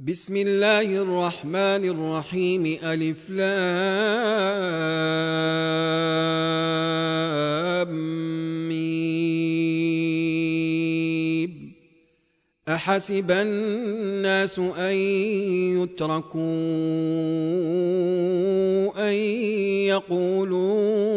بسم الله الرحمن الرحيم. ألف لام أحسب الناس أن يتركوا أن يقولوا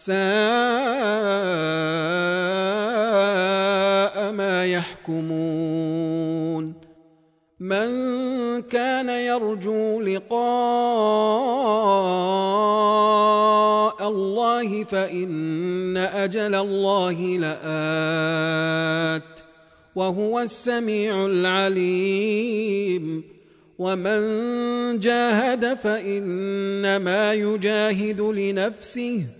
ساء ما يحكمون. من كان يرجو لقاء الله فإن أجل الله لآت وهو السميع العليم. ومن جاهد فإنما يجاهد لنفسه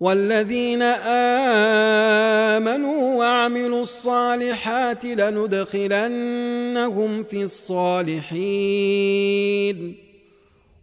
والذين آمنوا وعملوا الصالحات لندخلنهم في الصالحين.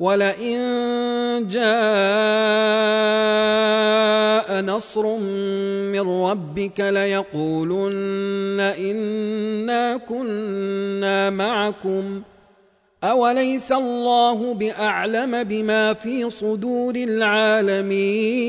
ولئن جاء نصر من ربك ليقولن انا كنا معكم اوليس الله باعلم بما في صدور العالمين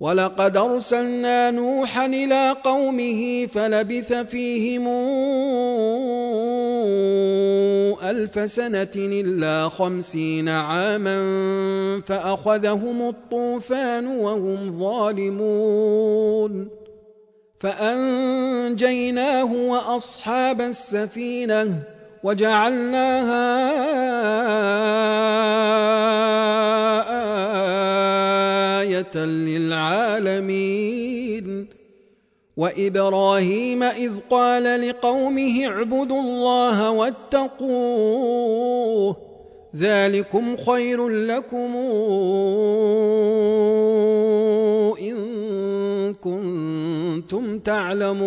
ولقد ارسلنا نوحا إلى قومه فلبث فيهم الف سنه الا خمسين عاما فاخذهم الطوفان وهم ظالمون فانجيناه واصحاب السفينه وجعلناها للعالمين. وإبراهيم إذ قال لقومه اعبدوا الله واتقوه ذلكم خير لكم إن كنتم تعلمون.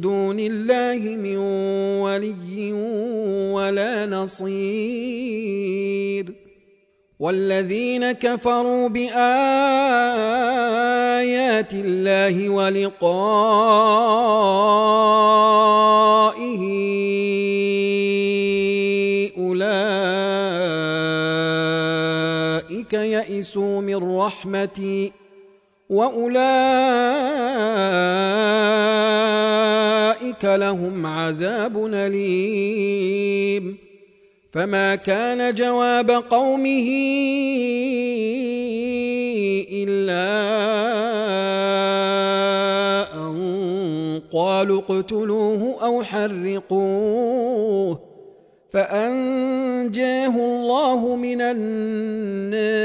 دون الله من ولي ولا نصير. والذين كفروا بآيات الله ولقائه أولئك يئسوا من رحمتي. واولئك لهم عذاب اليم فما كان جواب قومه الا ان قالوا اقتلوه أو حرقوه فانجاه الله من النار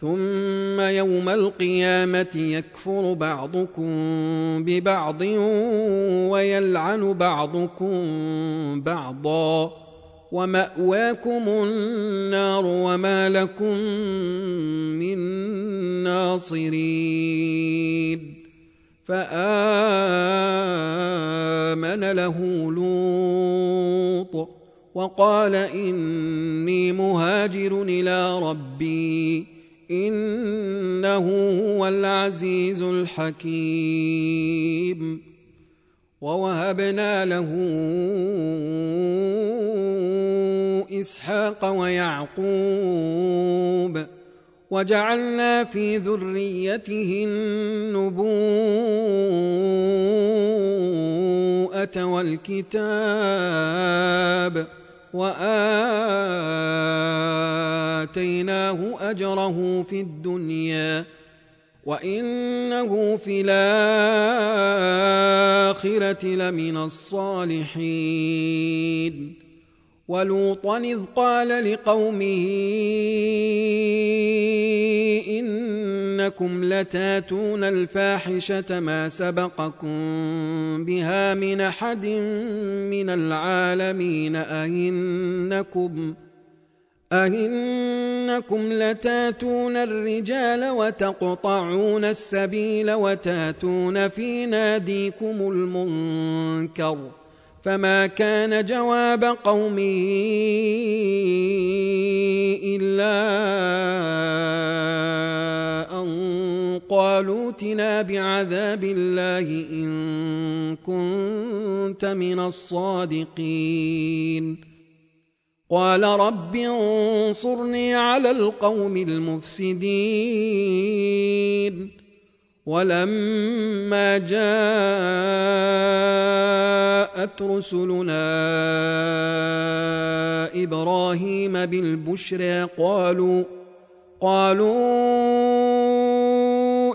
ثم يوم القيامة يكفر بعضكم ببعض ويلعن بعضكم بعضا ومأواكم النار وما لكم من ناصرين فآمن له لوط وقال إني مهاجر إلى ربي إنه هو العزيز الحكيم. ووهبنا له إسحاق ويعقوب وجعلنا في ذريته النبوءة والكتاب واتيناه اجره في الدنيا وانه في الاخره لمن الصالحين ولوطا اذ قال لقومه إنكم لتاتون الفاحشة ما سبقكم بها من أحد من العالمين أئنكم أئنكم لتاتون الرجال وتقطعون السبيل وتاتون في ناديكم المنكر فما كان جواب قومه إلا قالوا ائتنا بعذاب الله إن كنت من الصادقين. قال رب انصرني على القوم المفسدين. ولما جاءت رسلنا إبراهيم بالبشرى قالوا قالوا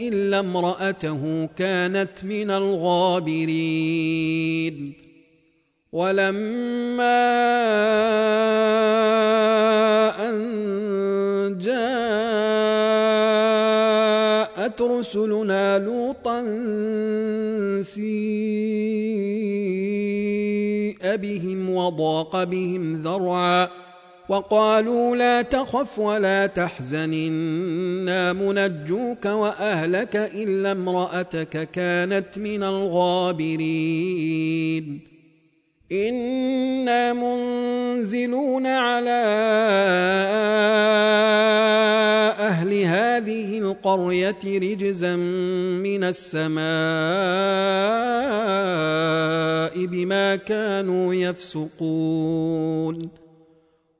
إلا امرأته كانت من الغابرين. ولما أن جاءت رسلنا لوطا سيء بهم وضاق بهم ذرعا وقالوا لا تخف ولا تحزن إنا منجوك وأهلك إلا امرأتك كانت من الغابرين. إنا منزلون على أهل هذه القرية رجزا من السماء بما كانوا يفسقون.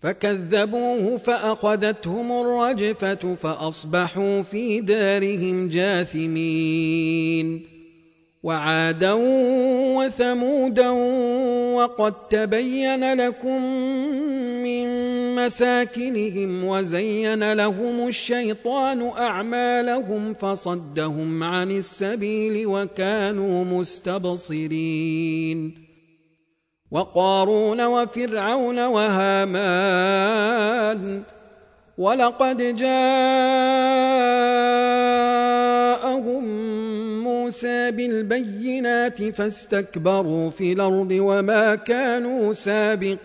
فكذبوه فأخذتهم الرجفة فأصبحوا في دارهم جاثمين. وعادا وثمودا وقد تبين لكم من مساكنهم وزين لهم الشيطان أعمالهم فصدهم عن السبيل وكانوا مستبصرين. وقارون وفرعون وهامان ولقد جاءهم موسى بالبينات فاستكبروا في الأرض وما كانوا سابقين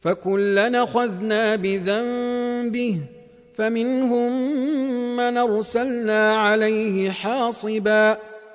فكلا أخذنا بذنبه فمنهم من أرسلنا عليه حاصبا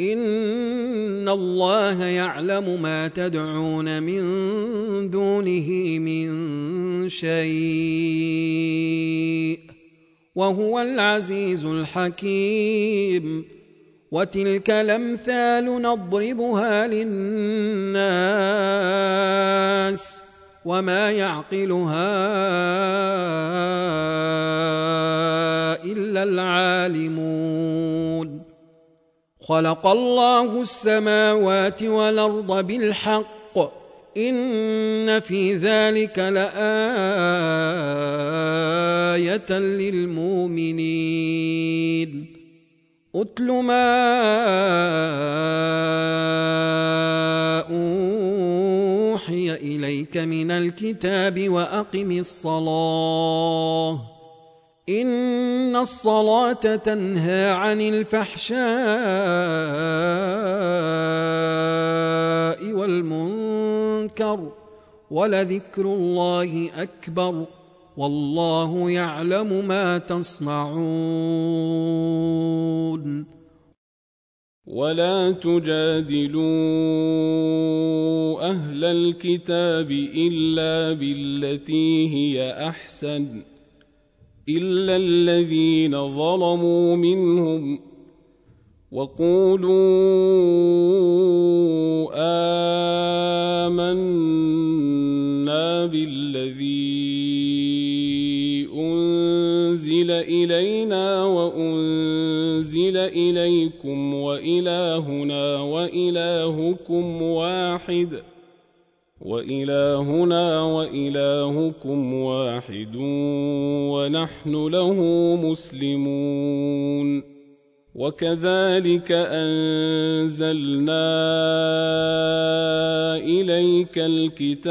ان الله يعلم ما تدعون من دونه من شيء وهو العزيز الحكيم وتلك الامثال نضربها للناس وما يعقلها الا العالمون خلق الله السماوات والأرض بالحق. إن في ذلك لآية للمؤمنين. أتل ما أوحي إليك من الكتاب وأقم الصلاة. إن الصلاة تنهى عن الفحشاء والمنكر ولذكر الله اكبر والله يعلم ما تصنعون ولا تجادلوا أهل الكتاب الا بالتي هي احسن إلا الذين ظلموا منهم وقولوا آمنا بالذي أنزل إلينا وأنزل إليكم وإلهنا وإلهكم واحد وإلهنا وإلهكم واحد ونحن له مسلمون. وكذلك أنزلنا إليك الكتاب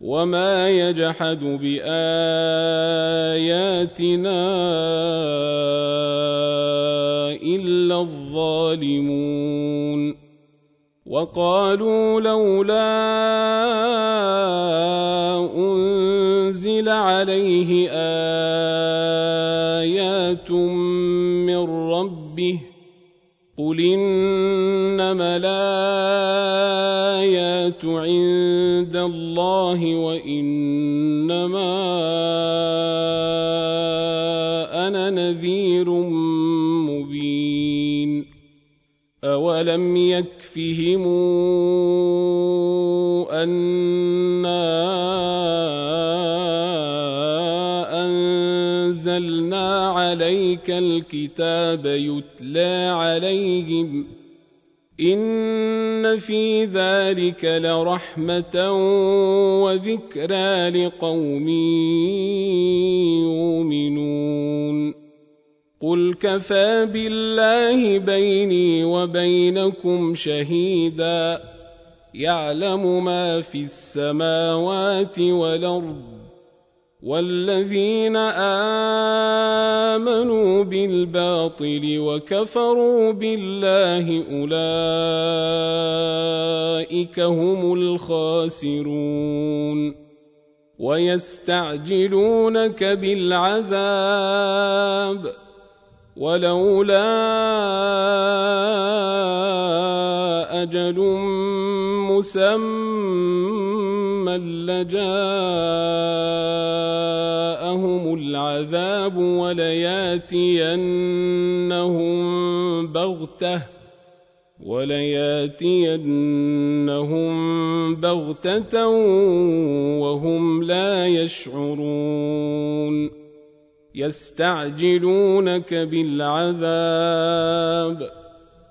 وما يجحد باياتنا الا الظالمون وقالوا لولا انزل عليه ايات من ربه قل انما عند الله وإنما أنا نذير مبين. اولم يكفهم انا انزلنا عليك الكتاب يتلى عليهم ان في ذلك لرحمه وذكرى لقوم يؤمنون قل كفى بالله بيني وبينكم شهيدا يعلم ما في السماوات والارض والذين امنوا بالباطل وكفروا بالله اولئك هم الخاسرون ويستعجلونك بالعذاب ولولا أجل مسمى لجاءهم العذاب ولياتينهم بغتة ولياتينهم بغتة وهم لا يشعرون يستعجلونك بالعذاب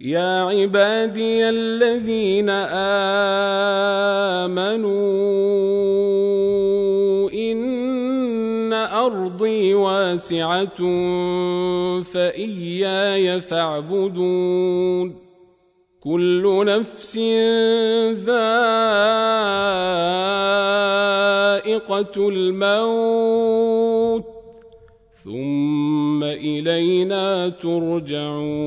يا عبادي الذين امنوا ان ارضي واسعه فاياي فاعبدون كل نفس ذائقه ذائقة الموت ثم إلينا ترجعون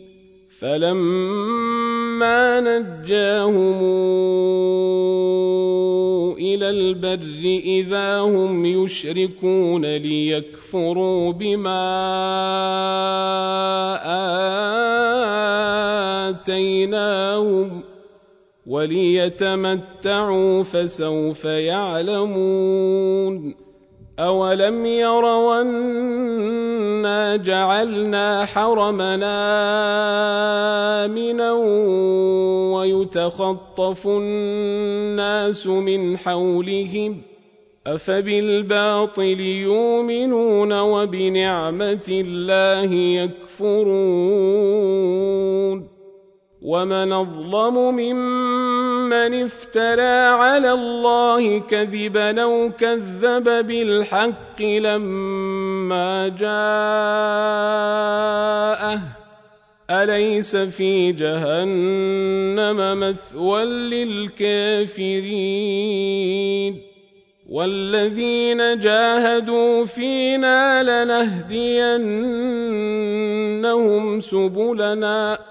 فلما نجاهم إلى البر اذا هم يشركون ليكفروا بما اتيناهم وليتمتعوا فسوف يعلمون أولم يروا أنا جعلنا حرمنا آمنا ويتخطف الناس من حولهم أفبالباطل يؤمنون وبنعمة الله يكفرون ومن اظلم ممن افترى على الله كذبا أو كذب بالحق لما جاءه. أليس في جهنم مثوى للكافرين؟ والذين جاهدوا فينا لنهدينهم سبلنا.